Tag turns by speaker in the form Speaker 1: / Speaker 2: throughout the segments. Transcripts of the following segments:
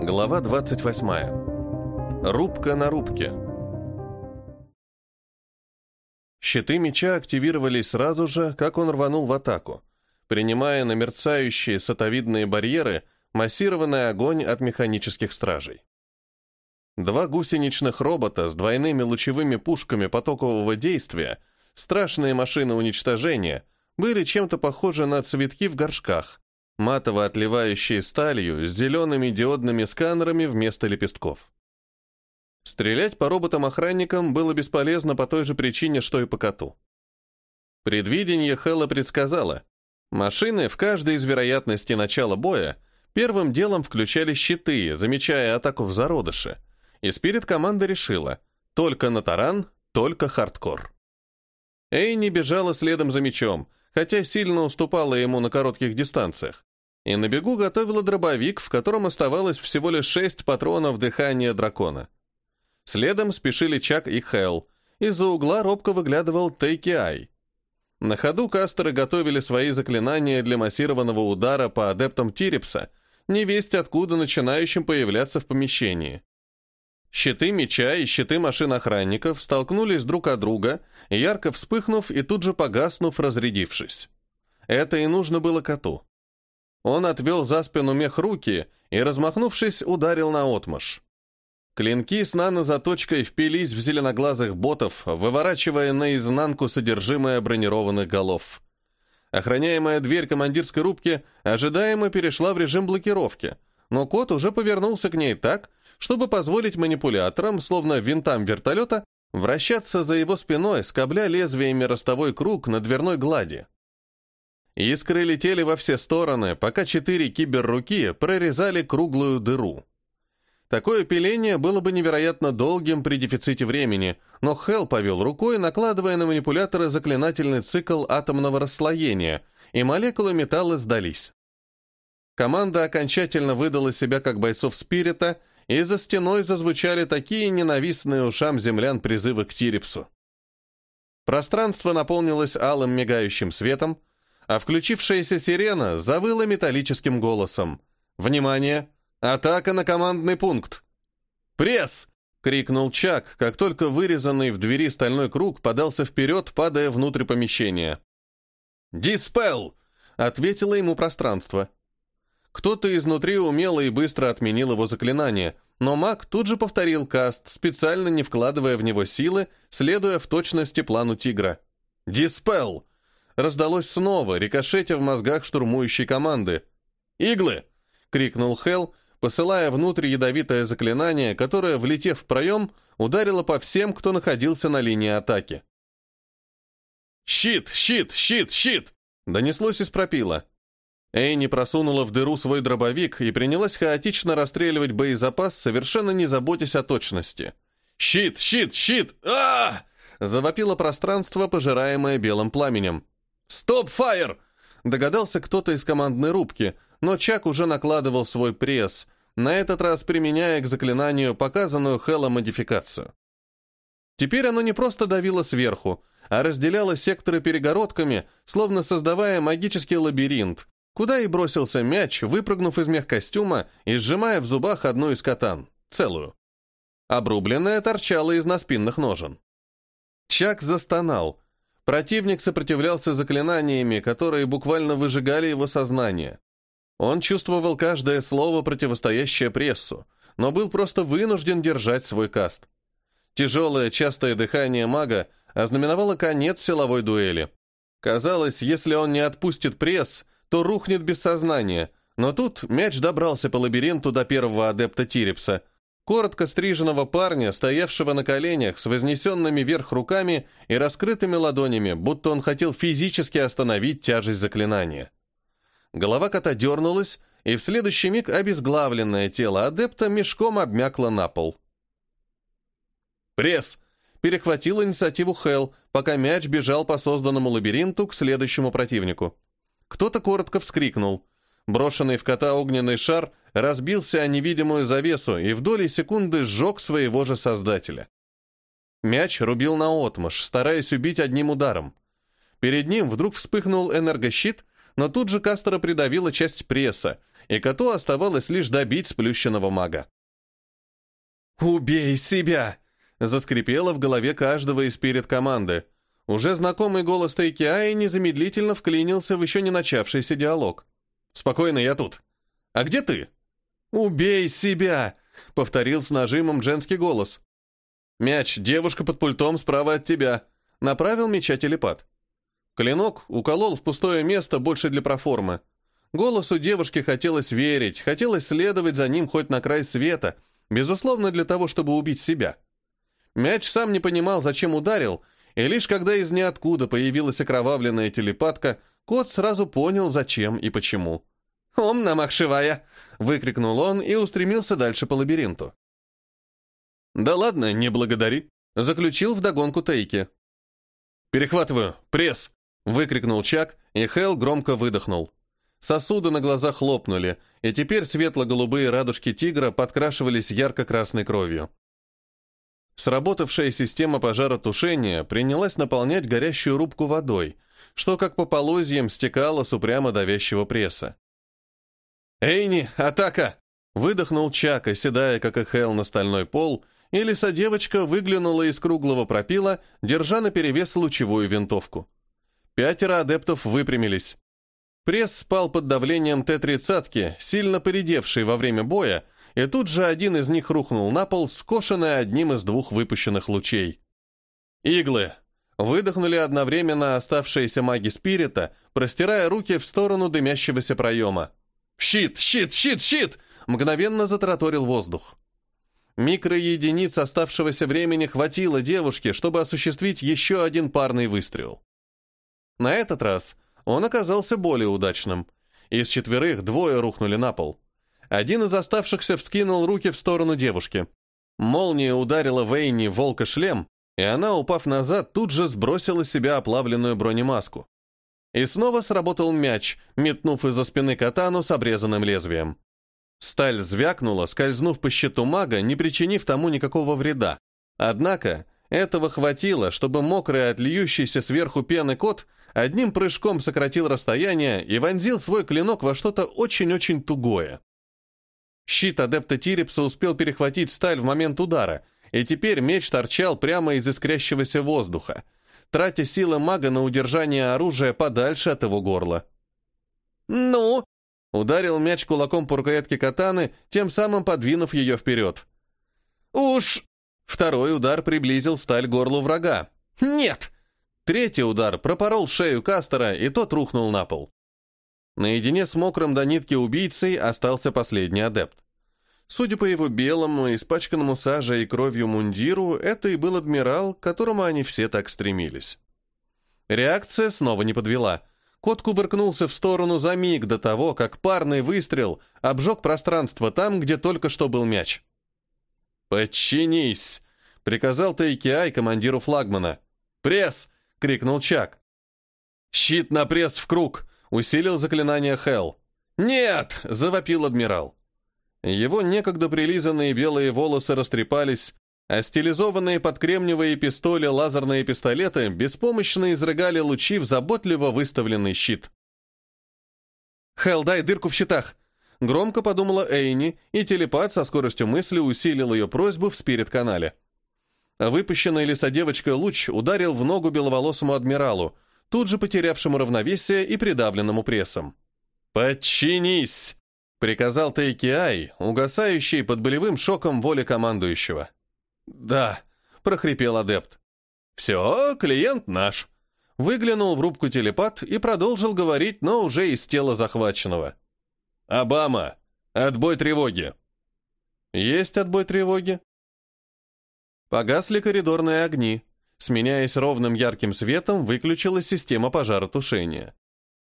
Speaker 1: Глава 28. Рубка на рубке. Щиты меча активировались сразу же, как он рванул в атаку, принимая на мерцающие сатовидные барьеры массированный огонь от механических стражей. Два гусеничных робота с двойными лучевыми пушками потокового действия, страшные машины уничтожения, были чем-то похожи на цветки в горшках, матово отливающие сталью с зелеными диодными сканерами вместо лепестков. Стрелять по роботам-охранникам было бесполезно по той же причине, что и по коту. Предвидение Хэлла предсказало, машины в каждой из вероятностей начала боя первым делом включали щиты, замечая атаку в зародыше, и спирит команда решила, только на таран, только хардкор. Эйни бежала следом за мечом, хотя сильно уступала ему на коротких дистанциях, и на бегу готовила дробовик, в котором оставалось всего лишь шесть патронов дыхания дракона. Следом спешили Чак и Хелл. Из-за угла робко выглядывал Тейки Ай. На ходу кастеры готовили свои заклинания для массированного удара по адептам Тирипса, невесть откуда начинающим появляться в помещении. Щиты меча и щиты машин охранников столкнулись друг от друга, ярко вспыхнув и тут же погаснув, разрядившись. Это и нужно было коту. Он отвел за спину мех руки и, размахнувшись, ударил на отмаш. Клинки с нанозаточкой впились в зеленоглазых ботов, выворачивая наизнанку содержимое бронированных голов. Охраняемая дверь командирской рубки ожидаемо перешла в режим блокировки, но кот уже повернулся к ней так, чтобы позволить манипуляторам, словно винтам вертолета, вращаться за его спиной, скобля лезвиями ростовой круг на дверной глади. Искры летели во все стороны, пока четыре киберруки прорезали круглую дыру. Такое пиление было бы невероятно долгим при дефиците времени, но Хелл повел рукой, накладывая на манипуляторы заклинательный цикл атомного расслоения, и молекулы металла сдались. Команда окончательно выдала себя как бойцов спирита, и за стеной зазвучали такие ненавистные ушам землян призывы к Тирипсу. Пространство наполнилось алым мигающим светом, а включившаяся сирена завыла металлическим голосом. «Внимание! Атака на командный пункт!» «Пресс!» — крикнул Чак, как только вырезанный в двери стальной круг подался вперед, падая внутрь помещения. «Диспел!» — ответило ему пространство. Кто-то изнутри умело и быстро отменил его заклинание, но маг тут же повторил каст, специально не вкладывая в него силы, следуя в точности плану тигра. «Диспел!» Раздалось снова, рикошетя в мозгах штурмующей команды. «Иглы!» — крикнул Хелл, посылая внутрь ядовитое заклинание, которое, влетев в проем, ударило по всем, кто находился на линии атаки. «Щит! Щит! Щит! Щит!» — донеслось из пропила. Эйни просунула в дыру свой дробовик и принялась хаотично расстреливать боезапас, совершенно не заботясь о точности. «Щит! Щит! Щит! а, Завопило пространство, пожираемое белым пламенем. «Стоп, фаер!» Догадался кто-то из командной рубки, но Чак уже накладывал свой пресс, на этот раз применяя к заклинанию показанную Хэлла модификацию. Теперь оно не просто давило сверху, а разделяло секторы перегородками, словно создавая магический лабиринт, куда и бросился мяч, выпрыгнув из мехкостюма и сжимая в зубах одну из катан, целую. Обрубленная торчала из наспинных ножен. Чак застонал, Противник сопротивлялся заклинаниями, которые буквально выжигали его сознание. Он чувствовал каждое слово, противостоящее прессу, но был просто вынужден держать свой каст. Тяжелое, частое дыхание мага ознаменовало конец силовой дуэли. Казалось, если он не отпустит пресс, то рухнет без сознания, но тут мяч добрался по лабиринту до первого адепта Тирипса — коротко стриженного парня, стоявшего на коленях с вознесенными вверх руками и раскрытыми ладонями, будто он хотел физически остановить тяжесть заклинания. Голова кота дернулась, и в следующий миг обезглавленное тело адепта мешком обмякло на пол. «Пресс!» — перехватил инициативу Хелл, пока мяч бежал по созданному лабиринту к следующему противнику. Кто-то коротко вскрикнул — Брошенный в кота огненный шар разбился о невидимую завесу и в доли секунды сжег своего же создателя. Мяч рубил наотмашь, стараясь убить одним ударом. Перед ним вдруг вспыхнул энергощит, но тут же Кастера придавила часть пресса, и коту оставалось лишь добить сплющенного мага. «Убей себя!» — заскрипело в голове каждого из перед команды. Уже знакомый голос Тайкиаи незамедлительно вклинился в еще не начавшийся диалог. «Спокойно, я тут. А где ты?» «Убей себя!» — повторил с нажимом женский голос. «Мяч, девушка под пультом справа от тебя», — направил мяча телепат. Клинок уколол в пустое место больше для проформы. Голосу девушки хотелось верить, хотелось следовать за ним хоть на край света, безусловно, для того, чтобы убить себя. Мяч сам не понимал, зачем ударил, и лишь когда из ниоткуда появилась окровавленная телепатка, кот сразу понял, зачем и почему. «Ом намахшивая!» — выкрикнул он и устремился дальше по лабиринту. «Да ладно, не благодари», — заключил вдогонку Тейки. «Перехватываю! Пресс!» — выкрикнул Чак, и Хел громко выдохнул. Сосуды на глазах хлопнули, и теперь светло-голубые радужки тигра подкрашивались ярко-красной кровью. Сработавшая система пожаротушения принялась наполнять горящую рубку водой, что как по полозьям стекало с упрямо давящего пресса. «Эйни, атака!» — выдохнул Чак, оседая, как и Хэл, на стальной пол — и лиса-девочка выглянула из круглого пропила, держа наперевес лучевую винтовку. Пятеро адептов выпрямились. Пресс спал под давлением Т-30, сильно поредевший во время боя, и тут же один из них рухнул на пол, скошенный одним из двух выпущенных лучей. «Иглы!» Выдохнули одновременно оставшиеся маги спирита, простирая руки в сторону дымящегося проема. «Щит! Щит! Щит! Щит!» Мгновенно затраторил воздух. Микроединиц оставшегося времени хватило девушке, чтобы осуществить еще один парный выстрел. На этот раз он оказался более удачным. Из четверых двое рухнули на пол. Один из оставшихся вскинул руки в сторону девушки. Молния ударила Вейни в волка-шлем, и она, упав назад, тут же сбросила с себя оплавленную бронемаску. И снова сработал мяч, метнув из-за спины катану с обрезанным лезвием. Сталь звякнула, скользнув по щиту мага, не причинив тому никакого вреда. Однако этого хватило, чтобы мокрый от льющейся сверху пены кот одним прыжком сократил расстояние и вонзил свой клинок во что-то очень-очень тугое. Щит адепта Тирипса успел перехватить сталь в момент удара, и теперь меч торчал прямо из искрящегося воздуха, тратя силы мага на удержание оружия подальше от его горла. «Ну?» Ударил мяч кулаком по рукоятке катаны, тем самым подвинув ее вперед. «Уж!» Второй удар приблизил сталь горлу врага. «Нет!» Третий удар пропорол шею Кастера, и тот рухнул на пол. Наедине с мокрым до нитки убийцей остался последний адепт. Судя по его белому, испачканному сажей и кровью мундиру, это и был адмирал, к которому они все так стремились. Реакция снова не подвела — Кот кувыркнулся в сторону за миг до того, как парный выстрел обжег пространство там, где только что был мяч. «Подчинись!» — приказал Тайкиай командиру флагмана. «Пресс!» — крикнул Чак. «Щит на пресс в круг!» — усилил заклинание Хелл. «Нет!» — завопил адмирал. Его некогда прилизанные белые волосы растрепались, а стилизованные под кремниевые пистоли лазерные пистолеты беспомощно изрыгали лучи в заботливо выставленный щит. «Хелл, дай дырку в щитах!» Громко подумала Эйни, и телепат со скоростью мысли усилил ее просьбу в спирит-канале. Выпущенный лесодевочкой луч ударил в ногу беловолосому адмиралу, тут же потерявшему равновесие и придавленному прессом. «Подчинись!» — приказал Тейкиай, угасающий под болевым шоком воли командующего. «Да», — прохрипел адепт. «Все, клиент наш». Выглянул в рубку телепат и продолжил говорить, но уже из тела захваченного. «Обама! Отбой тревоги!» «Есть отбой тревоги?» Погасли коридорные огни. Сменяясь ровным ярким светом, выключилась система пожаротушения.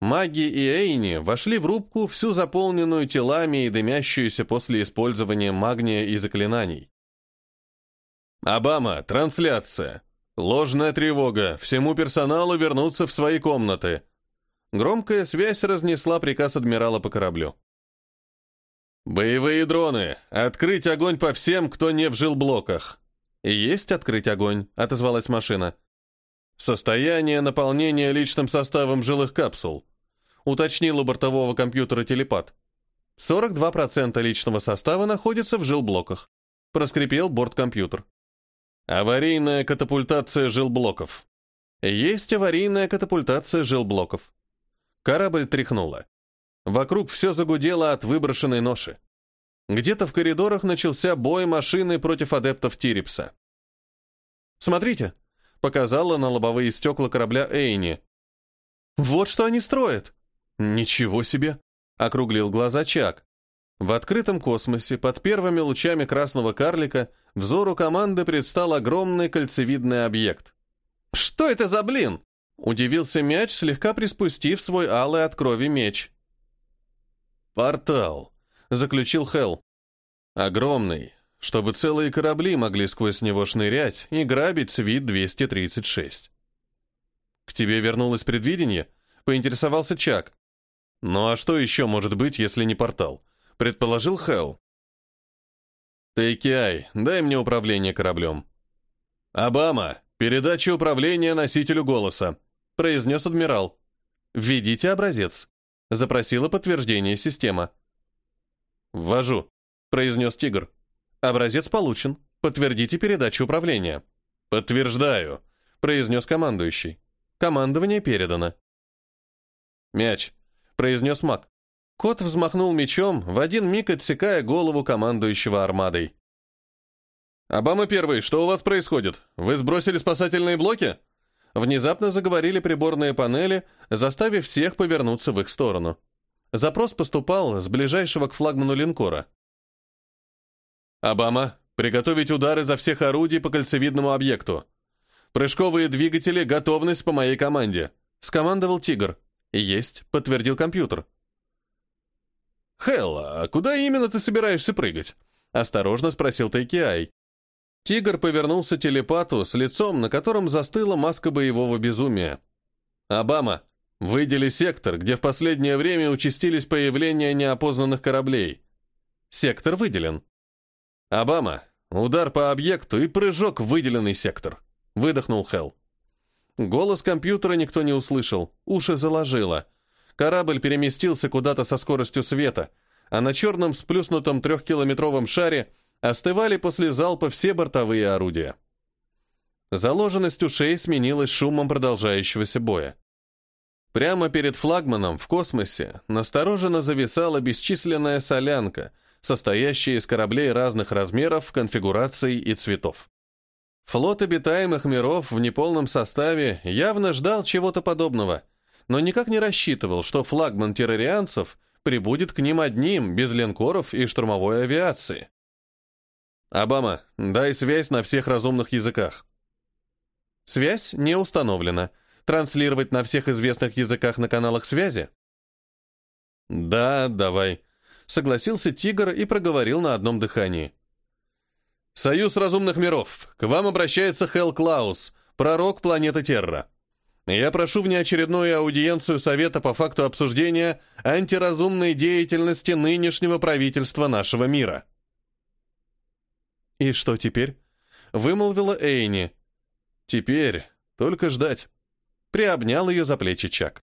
Speaker 1: Маги и Эйни вошли в рубку, всю заполненную телами и дымящуюся после использования магния и заклинаний. «Обама, трансляция. Ложная тревога. Всему персоналу вернуться в свои комнаты». Громкая связь разнесла приказ адмирала по кораблю. «Боевые дроны! Открыть огонь по всем, кто не в жилблоках!» «Есть открыть огонь», — отозвалась машина. «Состояние наполнения личным составом жилых капсул», — уточнил у бортового компьютера телепат. 42% личного состава находится в жилблоках. Проскрипел борткомпьютер. Аварийная катапультация жилблоков. Есть аварийная катапультация жилблоков. Корабль тряхнуло. Вокруг все загудело от выброшенной ноши. Где-то в коридорах начался бой машины против адептов Тирипса. «Смотрите!» — показала на лобовые стекла корабля Эйни. «Вот что они строят!» «Ничего себе!» — округлил глаза Чак. В открытом космосе, под первыми лучами красного карлика, взору команды предстал огромный кольцевидный объект. «Что это за блин?» — удивился мяч, слегка приспустив свой алый от крови меч. «Портал», заключил Хелл. Огромный, чтобы целые корабли могли сквозь него шнырять и грабить Свит-236. «К тебе вернулось предвидение?» — поинтересовался Чак. «Ну а что еще может быть, если не портал?» — предположил Хелл. «Тейкиай, дай мне управление кораблем». «Обама, передача управления носителю голоса», — произнес адмирал. «Введите образец», — запросила подтверждение система. «Ввожу», — произнес тигр. «Образец получен. Подтвердите передачу управления». «Подтверждаю», — произнес командующий. «Командование передано». «Мяч», — произнес маг. Кот взмахнул мечом, в один миг отсекая голову командующего армадой. «Обама первый, что у вас происходит? Вы сбросили спасательные блоки?» Внезапно заговорили приборные панели, заставив всех повернуться в их сторону. Запрос поступал с ближайшего к флагману линкора. «Обама, приготовить удары за всех орудий по кольцевидному объекту. Прыжковые двигатели, готовность по моей команде», — скомандовал «Тигр». «Есть», — подтвердил компьютер. «Хелл, а куда именно ты собираешься прыгать?» — осторожно спросил Тайкиай. Тигр повернулся телепату с лицом, на котором застыла маска боевого безумия. «Обама, Выдели сектор, где в последнее время участились появления неопознанных кораблей. Сектор выделен. Обама. Удар по объекту и прыжок в выделенный сектор. Выдохнул Хелл. Голос компьютера никто не услышал, уши заложило. Корабль переместился куда-то со скоростью света, а на черном сплюснутом трехкилометровом шаре остывали после залпа все бортовые орудия. Заложенность ушей сменилась шумом продолжающегося боя. Прямо перед флагманом в космосе настороженно зависала бесчисленная солянка, состоящая из кораблей разных размеров, конфигураций и цветов. Флот обитаемых миров в неполном составе явно ждал чего-то подобного, но никак не рассчитывал, что флагман террорианцев прибудет к ним одним, без линкоров и штурмовой авиации. «Обама, дай связь на всех разумных языках». Связь не установлена, Транслировать на всех известных языках на каналах связи? Да, давай. Согласился Тигр и проговорил на одном дыхании. Союз разумных миров. К вам обращается Хелл Клаус, пророк планеты Терра. Я прошу внеочередную аудиенцию Совета по факту обсуждения антиразумной деятельности нынешнего правительства нашего мира. «И что теперь?» — вымолвила Эйни. «Теперь только ждать» приобнял ее за плечи Чак.